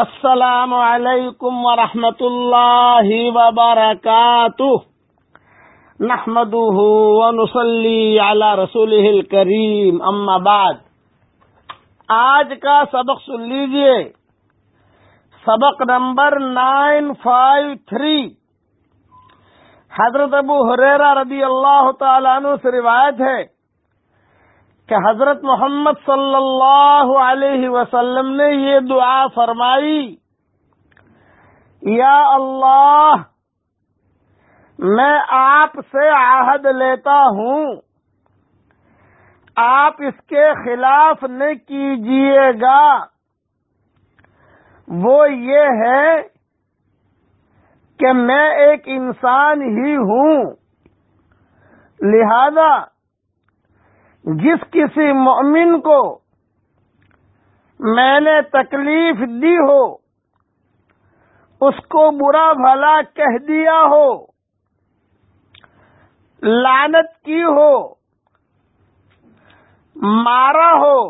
السلام علیکم ورحمۃ اللہ وبرکاتہ۔ نحمده ونصلي على رسوله الكريم اما بعد۔ آج کا سبق سن لیجیے۔ سبق نمبر نائن فائیو تھری۔ حضرت ابو حریرہ رضی اللہ تعالیٰ عنہ سے روایت ہے۔ کہ حضرت محمد صلی اللہ علیہ وسلم نے یہ دعا فرمائی، یا اللہ، میں آپ سے عہد لیتا ہوں، آپ اس کے خلاف نہ کیجیے گا۔ وہ یہ ہے کہ میں ایک انسان ہی ہوں۔ لہذا جس کسی مؤمن کو میں نے تکلیف دی ہو، اس کو برا بھلا کہہ دیا ہو لانت کی ہو، مارا ہو،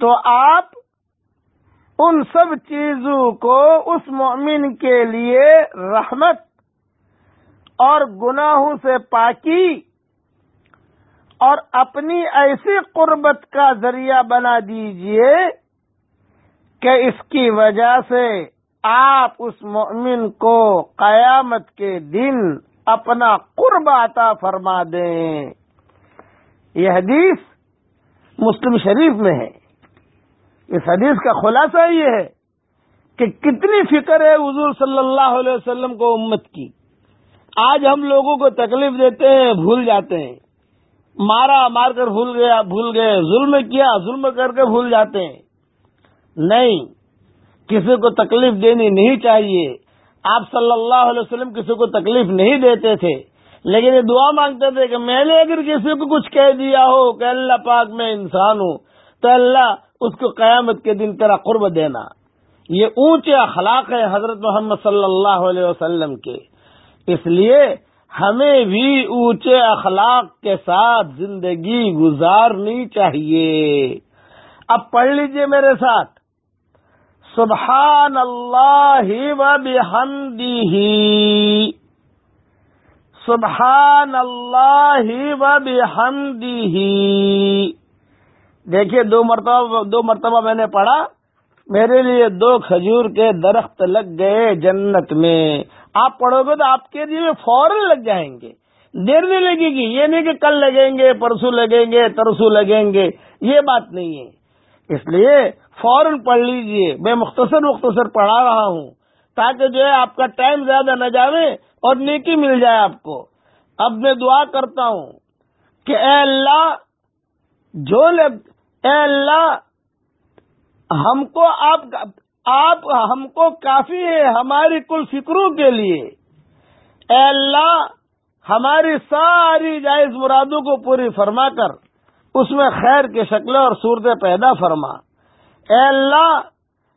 تو آپ ان سب چیزوں کو اس مومن کے لیے رحمت اور گناہوں سے پاکی اور اپنی ایسی قربت کا ذریعہ بنا دیجیے کہ اس کی وجہ سے آپ اس مؤمن کو قیامت کے دن اپنا قرب عطا فرما دیں۔ یہ حدیث مسلم شریف میں ہے۔ اس حدیث کا خلاصہ یہ ہے کہ کتنی فکر ہے حضور صلی اللہ علیہ وسلم کو امت کی۔ آج ہم لوگوں کو تکلیف دیتے ہیں، بھول جاتے ہیں۔ مارا مار کر بھول گیا، بھول گئے، ظلم کیا، ظلم کر کے بھول جاتے ہیں۔ نہیں، کسی کو تکلیف دینی نہیں چاہیے۔ آپ صلی اللہ علیہ وسلم کسی کو تکلیف نہیں دیتے تھے، لیکن یہ دعا مانگتے تھے کہ میں نے اگر کسی کو کچھ کہہ دیا ہو کہ اللہ پاک میں انسان ہوں، تو اللہ اس کو قیامت کے دن تیرا قرب دینا۔ یہ اونچے اخلاق ہے حضرت محمد صلی اللہ علیہ وسلم کے۔ اس لیے ہمیں بھی اونچے اخلاق کے ساتھ زندگی گزارنی چاہیے۔ اب پڑھ لیجیے میرے ساتھ۔ سبحان اللہ و بحمدہ سبحان اللہ و بحمدہ دیکھیے دو مرتبہ دو مرتبہ میں نے پڑھا، میرے لیے دو کھجور کے درخت لگ گئے جنت میں۔ آپ پڑھو گے تو آپ کے لیے فوراً لگ جائیں گے۔ دیر نہیں لگے گی۔ یہ نہیں کہ کل لگیں گے، پرسوں لگیں گے ترسو لگیں گے۔ یہ بات نہیں ہے۔ اس لیے فوراً پڑھ لیجیے۔ میں مختصر مختصر پڑھا رہا ہوں تاکہ جو ہے آپ کا ٹائم زیادہ نہ جاوے اور نیکی مل جائے آپ کو۔ اب میں دعا کرتا ہوں کہ اے اللہ، جو لگ اے اللہ، ہم کو آپ آپ ہم کو کافی ہے ہماری کل فکروں کے لیے۔ اے اللہ، ہماری ساری جائز مرادوں کو پوری فرما کر، اس میں خیر کی شکلیں اور صورتیں پیدا فرما۔ اے اللہ،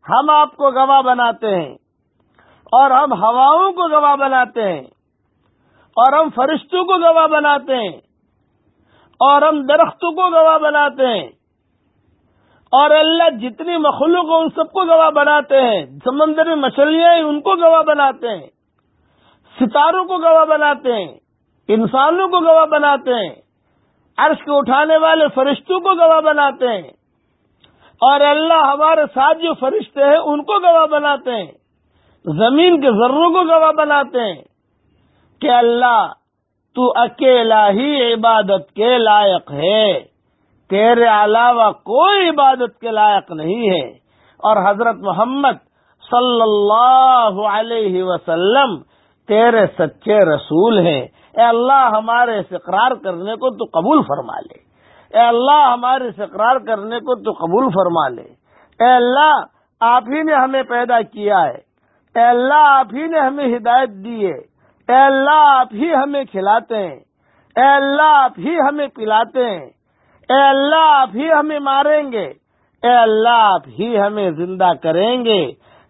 ہم آپ کو گواہ بناتے ہیں اور ہم ہواؤں کو گواہ بناتے ہیں اور ہم فرشتوں کو گواہ بناتے ہیں اور ہم درختوں کو گواہ بناتے ہیں۔ اور اللہ جتنی مخلوق ان سب کو گواہ بناتے ہیں، سمندر میں مچھلیاں ان کو گواہ بناتے ہیں۔ ستاروں کو گواہ بناتے ہیں، انسانوں کو گواہ بناتے ہیں۔ عرش کو اٹھانے والے فرشتوں کو گواہ بناتے ہیں۔ اور اللہ ہمارے ساتھ جو فرشتے ہیں، ان کو گواہ بناتے ہیں۔ زمین کے ذروں کو گواہ بناتے ہیں۔ کہ اللہ، تو اکیلا ہی عبادت کے لائق ہے۔ تیرے علاوہ کوئی عبادت کے لائق نہیں ہے۔ اور حضرت محمد صلی اللہ علیہ وسلم تیرے سچے رسول ہیں۔ اے اللہ ہمارے اقرار کرنے کو تو قبول فرما لے۔ اے اللہ ہمارے اقرار کرنے کو تو قبول فرما لے۔ اے اللہ آپ ہی نے ہمیں پیدا کیا ہے۔ اے اللہ آپ ہی نے ہمیں ہدایت دی ہے۔ اے اللہ آپ ہی ہمیں کھلاتے ہیں۔ اے اللہ آپ ہی ہمیں پلاتے ہیں۔ اے اللہ، آپ ہی ہمیں ماریں گے۔ اے اللہ، آپ ہی ہمیں زندہ کریں گے۔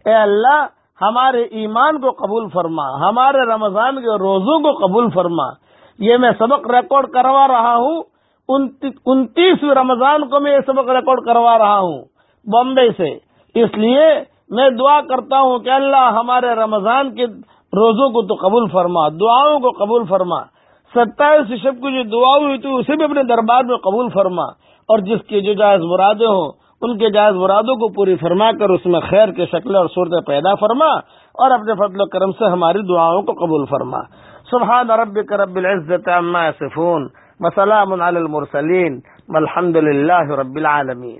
اے اللہ، ہمارے ایمان کو قبول فرما، ہمارے رمضان کے روزوں کو قبول فرما۔ یہ میں سبق ریکارڈ کروا رہا ہوں۔ انتیس رمضان کو میں یہ سبق ریکارڈ کروا رہا ہوں بامبے سے۔ اس لیے میں دعا کرتا ہوں کہ اللہ ہمارے رمضان کے روزوں کو تو قبول فرما، دعاؤں کو قبول فرما۔ ستائیس شب کو جو دعا ہوئی تو اسے بھی اپنے دربار میں قبول فرما۔ اور جس کی جو جائز مرادیں ہوں، ان کے جائز مرادوں کو پوری فرما کر اس میں خیر کے شکل اور صورت پیدا فرما اور اپنے فضل و کرم سے ہماری دعاؤں کو قبول فرما۔ سبحان ربک رب العزت عما یصفون وسلام علی المرسلین والحمد للہ رب العالمین۔